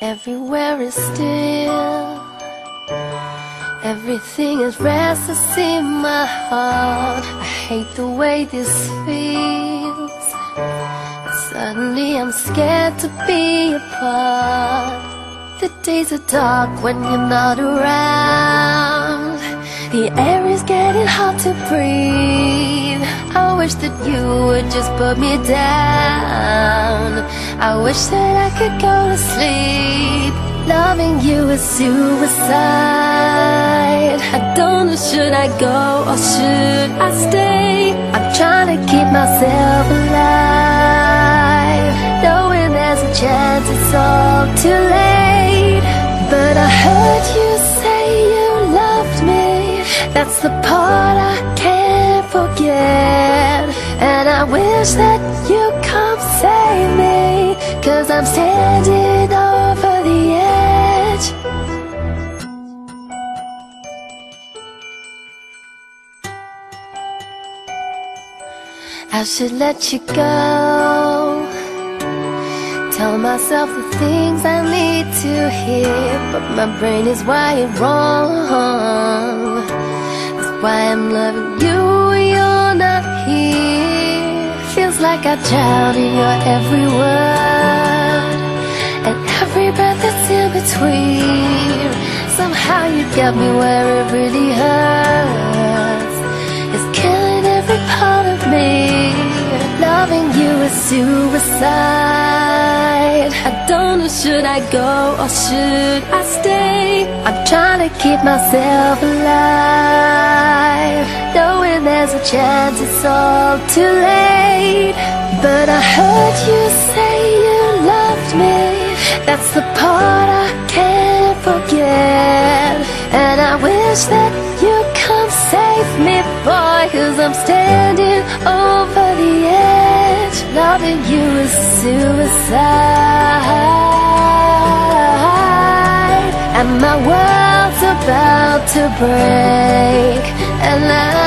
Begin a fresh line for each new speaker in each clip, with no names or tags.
Everywhere is still. Everything is restless in my heart. I hate the way this feels. Suddenly I'm scared to be apart. The days are dark when you're not around. The air is getting hard to breathe. Wish that you would just put me down. I wish that I could go to sleep. Loving you is suicide. I don't know, should I go or should I stay? I'm trying to keep myself alive. Knowing there's a chance it's all too late. But I heard you say you loved me. That's the part I can't forget. I wish that you come save me. Cause I'm standing over the edge. I should let you go. Tell myself the things I need to hear, but my brain is wired wrong. That's why I'm loving you when like I drown in your every word and every breath that's in between. Somehow you got me where it really hurts. It's killing every part of me. Loving you is suicide. I don't know, should I go or should I stay? I'm trying to keep myself alive. Knowing there's a chance it's all too late. You say you loved me. That's the part I can't forget. And I wish that you come save me, boy. Cause I'm standing over the edge. Loving you is suicide. And my world's about to break. And I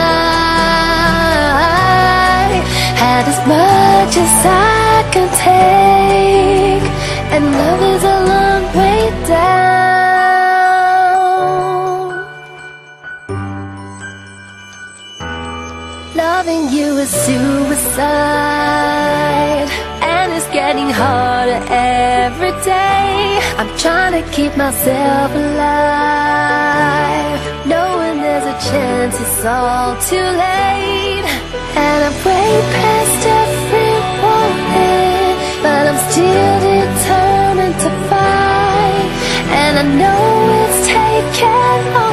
had as much as I can take. And love is a long way down. Loving you is suicide. And it's getting harder every day. I'm trying to keep myself alive. Knowing there's a chance it's all too late. And I've way I know it's taken